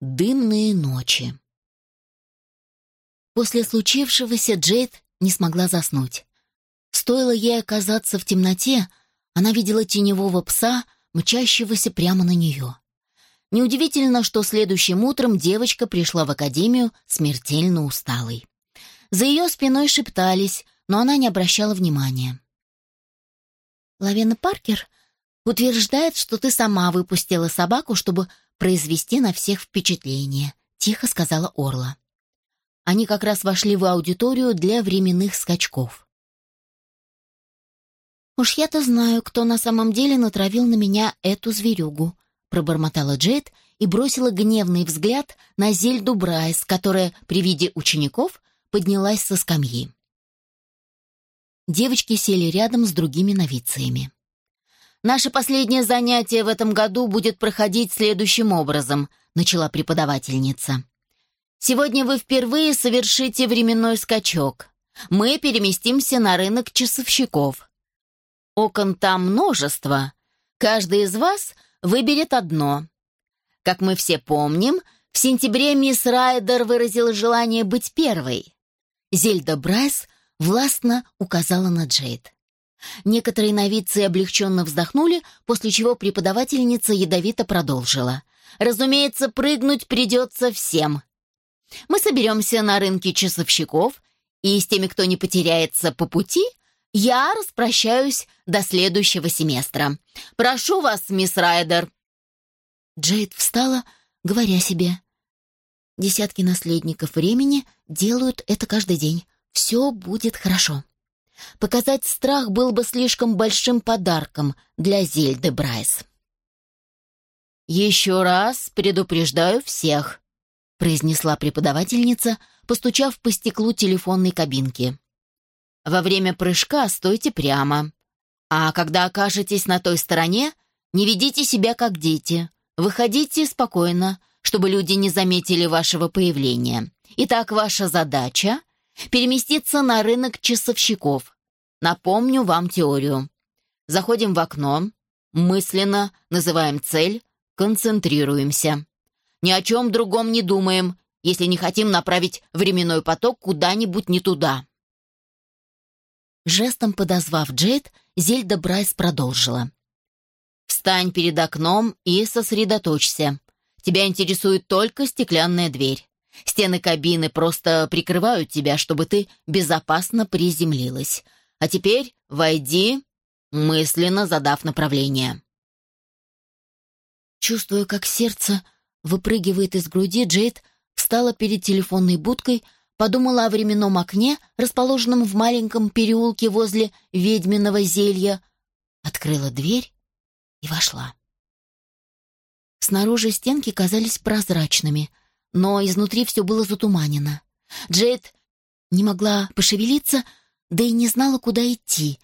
Дымные ночи. После случившегося Джейд не смогла заснуть. Стоило ей оказаться в темноте, она видела теневого пса, мчащегося прямо на нее. Неудивительно, что следующим утром девочка пришла в академию смертельно усталой. За ее спиной шептались, но она не обращала внимания. «Лавена Паркер утверждает, что ты сама выпустила собаку, чтобы произвести на всех впечатление», — тихо сказала Орла. Они как раз вошли в аудиторию для временных скачков. «Уж я-то знаю, кто на самом деле натравил на меня эту зверюгу», — пробормотала Джейд и бросила гневный взгляд на Зельду Брайс, которая при виде учеников поднялась со скамьи. Девочки сели рядом с другими новициями. «Наше последнее занятие в этом году будет проходить следующим образом», начала преподавательница. «Сегодня вы впервые совершите временной скачок. Мы переместимся на рынок часовщиков. Окон там множество. Каждый из вас выберет одно. Как мы все помним, в сентябре мисс Райдер выразила желание быть первой. Зельда Брайс властно указала на Джейд. Некоторые новицы облегченно вздохнули, после чего преподавательница ядовито продолжила. «Разумеется, прыгнуть придется всем. Мы соберемся на рынке часовщиков, и с теми, кто не потеряется по пути, я распрощаюсь до следующего семестра. Прошу вас, мисс Райдер». Джейд встала, говоря себе. «Десятки наследников времени делают это каждый день. Все будет хорошо». Показать страх был бы слишком большим подарком для Зельды Брайс. «Еще раз предупреждаю всех», — произнесла преподавательница, постучав по стеклу телефонной кабинки. «Во время прыжка стойте прямо, а когда окажетесь на той стороне, не ведите себя как дети, выходите спокойно, чтобы люди не заметили вашего появления. Итак, ваша задача переместиться на рынок часовщиков. Напомню вам теорию. Заходим в окно, мысленно называем цель, концентрируемся. Ни о чем другом не думаем, если не хотим направить временной поток куда-нибудь не туда. Жестом подозвав Джейд, Зельда Брайс продолжила. «Встань перед окном и сосредоточься. Тебя интересует только стеклянная дверь. Стены кабины просто прикрывают тебя, чтобы ты безопасно приземлилась. А теперь войди, мысленно задав направление. Чувствуя, как сердце выпрыгивает из груди, Джейд встала перед телефонной будкой, подумала о временном окне, расположенном в маленьком переулке возле ведьминого зелья, открыла дверь и вошла. Снаружи стенки казались прозрачными — но изнутри все было затуманено. Джейд не могла пошевелиться, да и не знала, куда идти.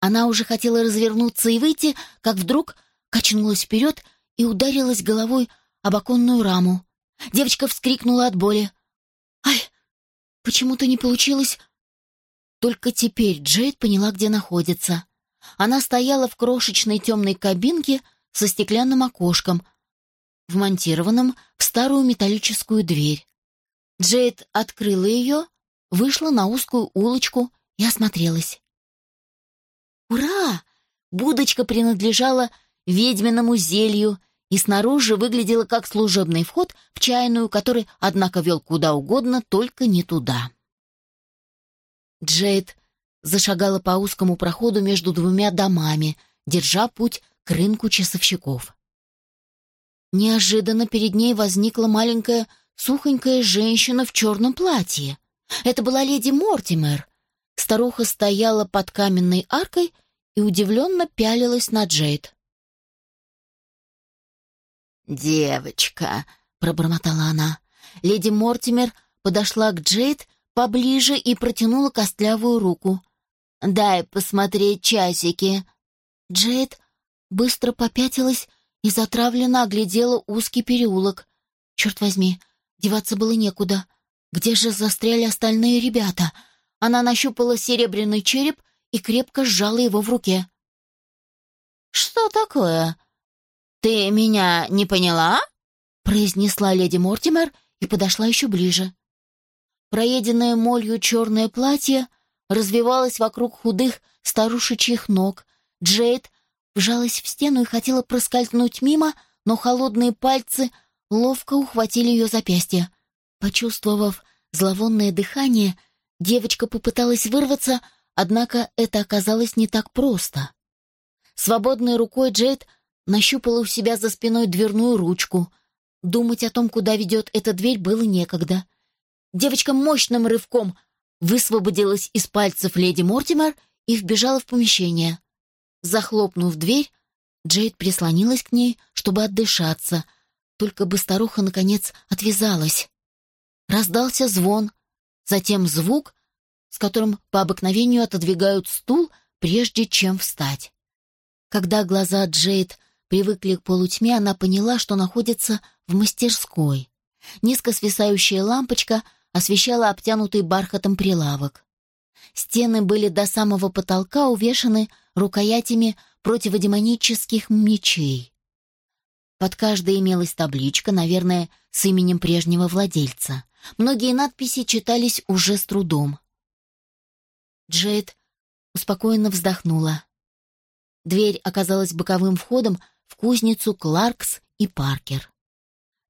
Она уже хотела развернуться и выйти, как вдруг качнулась вперед и ударилась головой об оконную раму. Девочка вскрикнула от боли. «Ай, почему-то не получилось...» Только теперь Джейд поняла, где находится. Она стояла в крошечной темной кабинке со стеклянным окошком, вмонтированном в старую металлическую дверь. Джейд открыла ее, вышла на узкую улочку и осмотрелась. «Ура!» Будочка принадлежала ведьминому зелью и снаружи выглядела как служебный вход в чайную, который, однако, вел куда угодно, только не туда. Джейд зашагала по узкому проходу между двумя домами, держа путь к рынку часовщиков. Неожиданно перед ней возникла маленькая сухонькая женщина в черном платье. Это была леди Мортимер. Старуха стояла под каменной аркой и удивленно пялилась на Джейд. «Девочка», — пробормотала она. Леди Мортимер подошла к Джейд поближе и протянула костлявую руку. «Дай посмотреть часики». Джейд быстро попятилась и затравленно оглядела узкий переулок. Черт возьми, деваться было некуда. Где же застряли остальные ребята? Она нащупала серебряный череп и крепко сжала его в руке. «Что такое? Ты меня не поняла?» произнесла леди Мортимер и подошла еще ближе. Проеденное молью черное платье развивалось вокруг худых старушечьих ног. Джейд вжалась в стену и хотела проскользнуть мимо, но холодные пальцы ловко ухватили ее запястье. Почувствовав зловонное дыхание, девочка попыталась вырваться, однако это оказалось не так просто. Свободной рукой Джейд нащупала у себя за спиной дверную ручку. Думать о том, куда ведет эта дверь, было некогда. Девочка мощным рывком высвободилась из пальцев леди Мортимер и вбежала в помещение. Захлопнув дверь, Джейд прислонилась к ней, чтобы отдышаться. Только бы старуха, наконец, отвязалась. Раздался звон, затем звук, с которым по обыкновению отодвигают стул, прежде чем встать. Когда глаза Джейд привыкли к полутьме, она поняла, что находится в мастерской. Низко свисающая лампочка освещала обтянутый бархатом прилавок. Стены были до самого потолка увешаны рукоятями противодемонических мечей. Под каждой имелась табличка, наверное, с именем прежнего владельца. Многие надписи читались уже с трудом. Джейд успокоенно вздохнула. Дверь оказалась боковым входом в кузницу Кларкс и Паркер.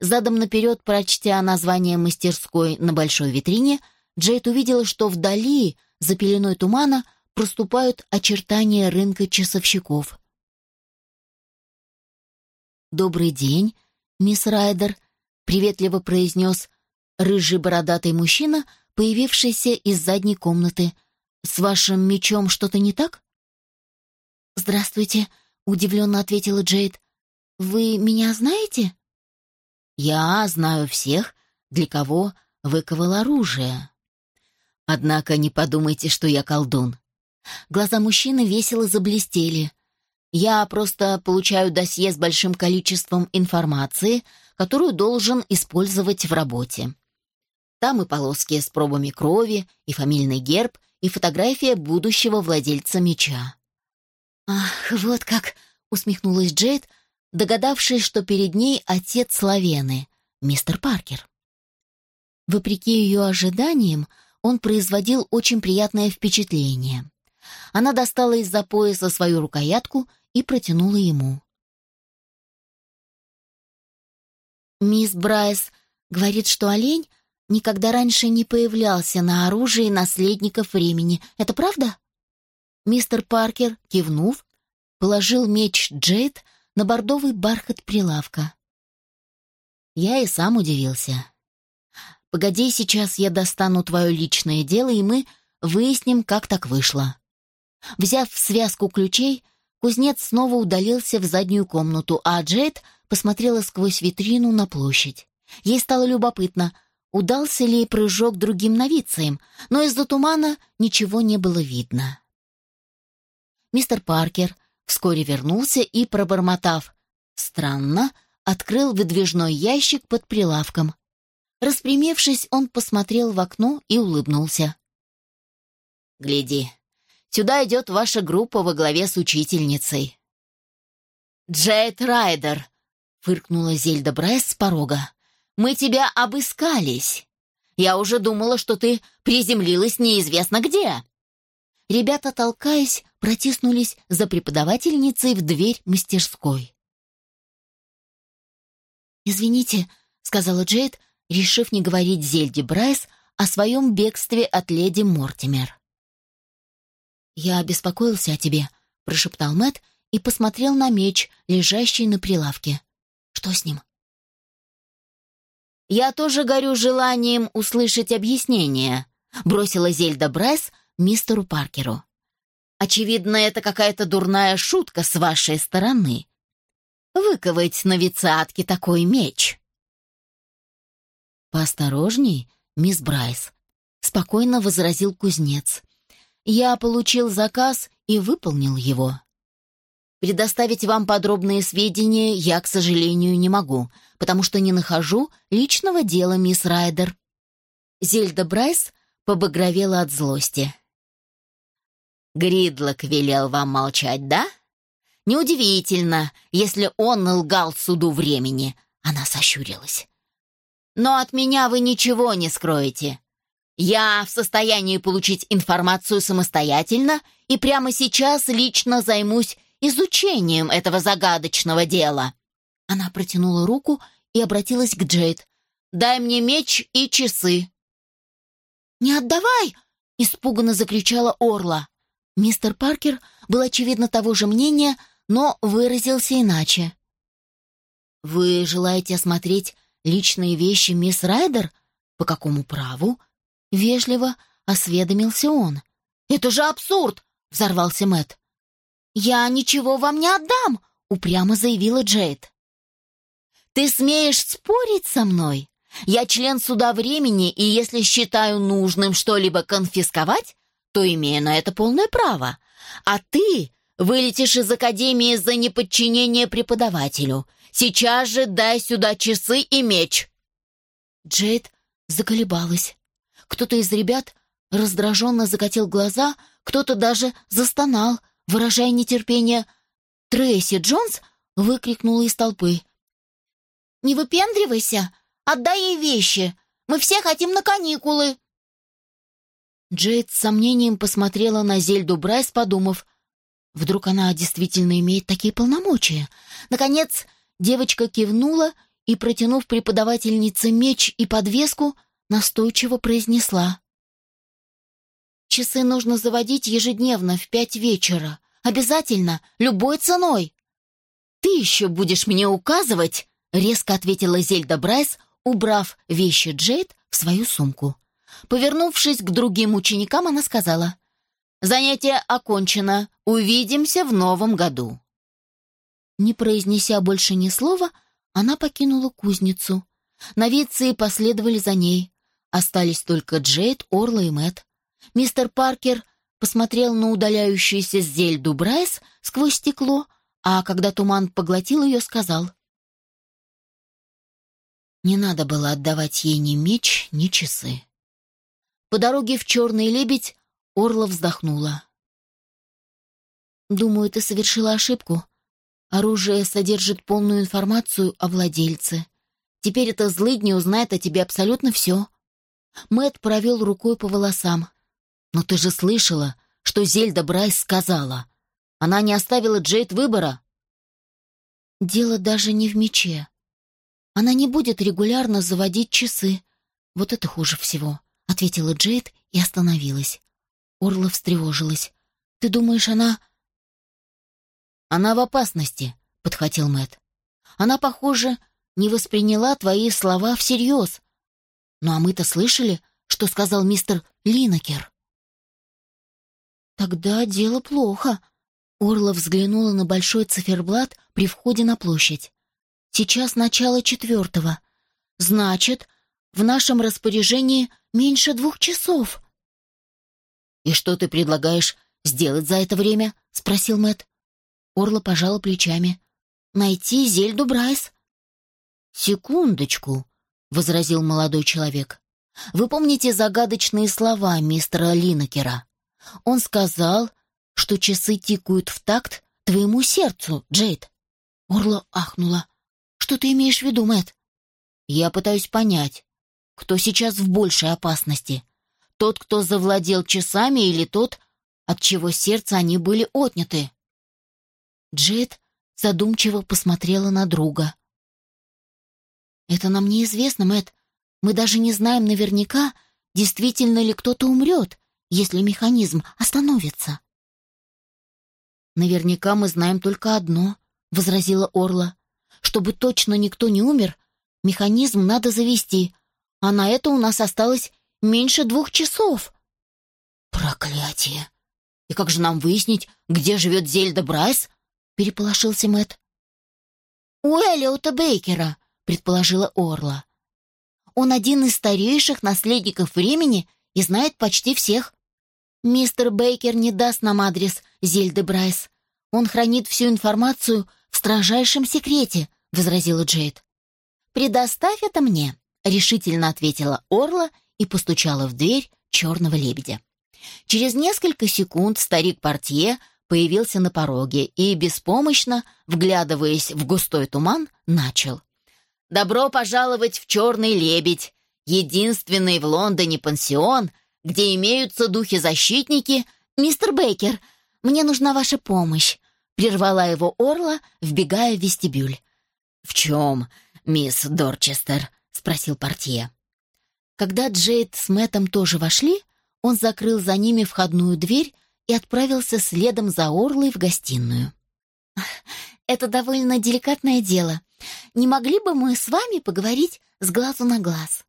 Задом наперед, прочтя название мастерской на большой витрине, Джейд увидела, что вдали, за пеленой тумана, проступают очертания рынка часовщиков. «Добрый день, мисс Райдер», — приветливо произнес рыжий бородатый мужчина, появившийся из задней комнаты. «С вашим мечом что-то не так?» «Здравствуйте», — удивленно ответила Джейд. «Вы меня знаете?» «Я знаю всех, для кого выковал оружие. Однако не подумайте, что я колдун. Глаза мужчины весело заблестели. Я просто получаю досье с большим количеством информации, которую должен использовать в работе. Там и полоски с пробами крови, и фамильный герб, и фотография будущего владельца меча. «Ах, вот как!» — усмехнулась Джейд, догадавшись, что перед ней отец Славены, мистер Паркер. Вопреки ее ожиданиям, он производил очень приятное впечатление. Она достала из-за пояса свою рукоятку и протянула ему. «Мисс Брайс говорит, что олень никогда раньше не появлялся на оружии наследников времени. Это правда?» Мистер Паркер, кивнув, положил меч Джейд на бордовый бархат прилавка. Я и сам удивился. «Погоди, сейчас я достану твое личное дело, и мы выясним, как так вышло». Взяв связку ключей, кузнец снова удалился в заднюю комнату, а Джейд посмотрела сквозь витрину на площадь. Ей стало любопытно, удался ли прыжок другим новицам, но из-за тумана ничего не было видно. Мистер Паркер вскоре вернулся и, пробормотав «странно», открыл выдвижной ящик под прилавком. Распрямившись, он посмотрел в окно и улыбнулся. «Гляди, Сюда идет ваша группа во главе с учительницей». «Джейд Райдер», — фыркнула Зельда Брайс с порога, — «мы тебя обыскались. Я уже думала, что ты приземлилась неизвестно где». Ребята, толкаясь, протиснулись за преподавательницей в дверь мастерской. «Извините», — сказала Джейд, решив не говорить Зельде Брайс о своем бегстве от леди Мортимер. «Я беспокоился о тебе», — прошептал Мэт и посмотрел на меч, лежащий на прилавке. «Что с ним?» «Я тоже горю желанием услышать объяснение», — бросила Зельда Брайс мистеру Паркеру. «Очевидно, это какая-то дурная шутка с вашей стороны. Выковать на вицатке такой меч». «Поосторожней, мисс Брайс», — спокойно возразил кузнец. Я получил заказ и выполнил его. Предоставить вам подробные сведения я, к сожалению, не могу, потому что не нахожу личного дела, мисс Райдер. Зельда Брайс побагровела от злости. Гридлок велел вам молчать, да? Неудивительно, если он лгал суду времени. Она сощурилась. «Но от меня вы ничего не скроете. Я в состоянии получить информацию самостоятельно и прямо сейчас лично займусь изучением этого загадочного дела». Она протянула руку и обратилась к Джейд. «Дай мне меч и часы». «Не отдавай!» — испуганно закричала Орла. Мистер Паркер был, очевидно, того же мнения, но выразился иначе. «Вы желаете осмотреть личные вещи мисс Райдер? По какому праву?» Вежливо осведомился он. «Это же абсурд!» — взорвался Мэт. «Я ничего вам не отдам!» — упрямо заявила Джейд. «Ты смеешь спорить со мной? Я член суда времени, и если считаю нужным что-либо конфисковать, то имею на это полное право. А ты вылетишь из академии за неподчинение преподавателю. Сейчас же дай сюда часы и меч». Джейд заколебалась. Кто-то из ребят раздраженно закатил глаза, кто-то даже застонал, выражая нетерпение. Трейси Джонс выкрикнула из толпы. «Не выпендривайся! Отдай ей вещи! Мы все хотим на каникулы!» Джейд с сомнением посмотрела на Зельду Брайс, подумав, вдруг она действительно имеет такие полномочия. Наконец, девочка кивнула и, протянув преподавательнице меч и подвеску, настойчиво произнесла. «Часы нужно заводить ежедневно в пять вечера. Обязательно, любой ценой!» «Ты еще будешь мне указывать?» — резко ответила Зельда Брайс, убрав вещи Джейд в свою сумку. Повернувшись к другим ученикам, она сказала, «Занятие окончено. Увидимся в новом году». Не произнеся больше ни слова, она покинула кузницу. Новицы последовали за ней. Остались только Джейд, Орла и Мэт. Мистер Паркер посмотрел на удаляющуюся Зельду Брайс сквозь стекло, а когда туман поглотил ее, сказал. Не надо было отдавать ей ни меч, ни часы. По дороге в «Черный лебедь» Орла вздохнула. «Думаю, ты совершила ошибку. Оружие содержит полную информацию о владельце. Теперь эта злыдня узнает о тебе абсолютно все. Мэт провел рукой по волосам. «Но ты же слышала, что Зельда Брайс сказала. Она не оставила Джейд выбора». «Дело даже не в мече. Она не будет регулярно заводить часы. Вот это хуже всего», — ответила Джейд и остановилась. Орла встревожилась. «Ты думаешь, она...» «Она в опасности», — подхватил Мэт. «Она, похоже, не восприняла твои слова всерьез. Ну а мы-то слышали, что сказал мистер Линакер. Тогда дело плохо. Орла взглянула на большой циферблат при входе на площадь. Сейчас начало четвертого. Значит, в нашем распоряжении меньше двух часов. «И что ты предлагаешь сделать за это время?» — спросил Мэт. Орла пожала плечами. «Найти Зельду Брайс». «Секундочку», возразил молодой человек. Вы помните загадочные слова мистера Линакера? Он сказал, что часы тикают в такт твоему сердцу, Джейд. Орла ахнула. Что ты имеешь в виду, Мэт? Я пытаюсь понять, кто сейчас в большей опасности. Тот, кто завладел часами, или тот, от чего сердце они были отняты? Джейд задумчиво посмотрела на друга. «Это нам неизвестно, Мэт. Мы даже не знаем наверняка, действительно ли кто-то умрет, если механизм остановится». «Наверняка мы знаем только одно», — возразила Орла. «Чтобы точно никто не умер, механизм надо завести, а на это у нас осталось меньше двух часов». «Проклятие! И как же нам выяснить, где живет Зельда Брайс?» — переполошился Мэт. «У Эллиота Бейкера», — предположила Орла. «Он один из старейших наследников времени и знает почти всех. Мистер Бейкер не даст нам адрес Зельды Брайс. Он хранит всю информацию в строжайшем секрете», — возразила Джейд. «Предоставь это мне», — решительно ответила Орла и постучала в дверь черного лебедя. Через несколько секунд старик-портье появился на пороге и, беспомощно, вглядываясь в густой туман, начал. Добро пожаловать в «Черный лебедь», единственный в Лондоне пансион, где имеются духи-защитники. Мистер Бейкер, мне нужна ваша помощь», — прервала его Орла, вбегая в вестибюль. «В чем, мисс Дорчестер?» — спросил портье. Когда Джейд с Мэттом тоже вошли, он закрыл за ними входную дверь и отправился следом за Орлой в гостиную. «Это довольно деликатное дело. Не могли бы мы с вами поговорить с глазу на глаз?»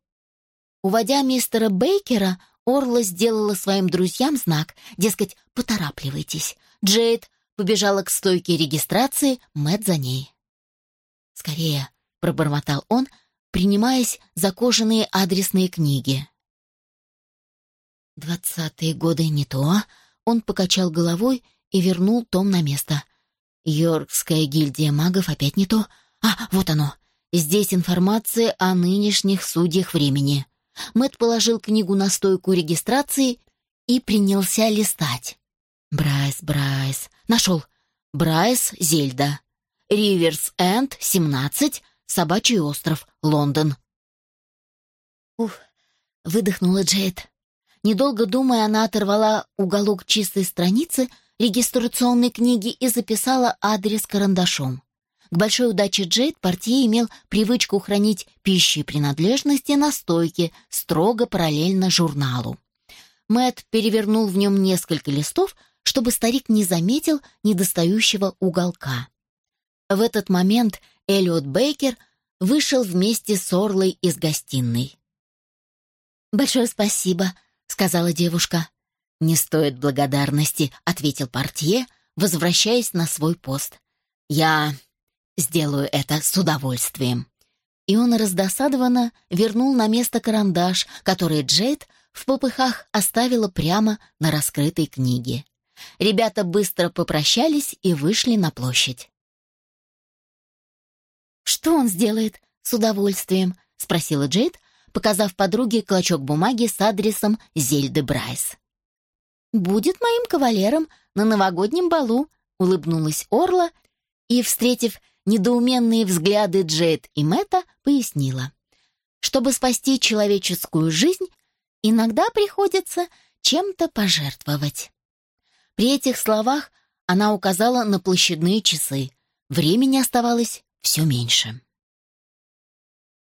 Уводя мистера Бейкера, Орла сделала своим друзьям знак, дескать, поторапливайтесь. Джейд побежала к стойке регистрации, Мэт за ней. «Скорее», — пробормотал он, принимаясь за кожаные адресные книги. «Двадцатые годы не то», — он покачал головой и вернул том на место. «Йоркская гильдия магов опять не то. А, вот оно. Здесь информация о нынешних судьях времени». Мэт положил книгу на стойку регистрации и принялся листать. Брайс, Брайс. Нашел. Брайс, Зельда. Риверс-Энд, 17, Собачий остров, Лондон. Уф, выдохнула Джейд. Недолго думая, она оторвала уголок чистой страницы регистрационной книги и записала адрес карандашом. К большой удаче Джейд портье имел привычку хранить пищи и принадлежности на стойке, строго параллельно журналу. Мэт перевернул в нем несколько листов, чтобы старик не заметил недостающего уголка. В этот момент Эллиот Бейкер вышел вместе с Орлой из гостиной. «Большое спасибо», — сказала девушка. «Не стоит благодарности», — ответил портье, возвращаясь на свой пост. «Я сделаю это с удовольствием». И он раздосадованно вернул на место карандаш, который Джейд в попыхах оставила прямо на раскрытой книге. Ребята быстро попрощались и вышли на площадь. «Что он сделает?» «С удовольствием», — спросила Джейд, показав подруге клочок бумаги с адресом Зельды Брайс. «Будет моим кавалером на новогоднем балу», — улыбнулась Орла и, встретив недоуменные взгляды Джейд и Мэтта, пояснила. «Чтобы спасти человеческую жизнь, иногда приходится чем-то пожертвовать». При этих словах она указала на площадные часы. Времени оставалось все меньше.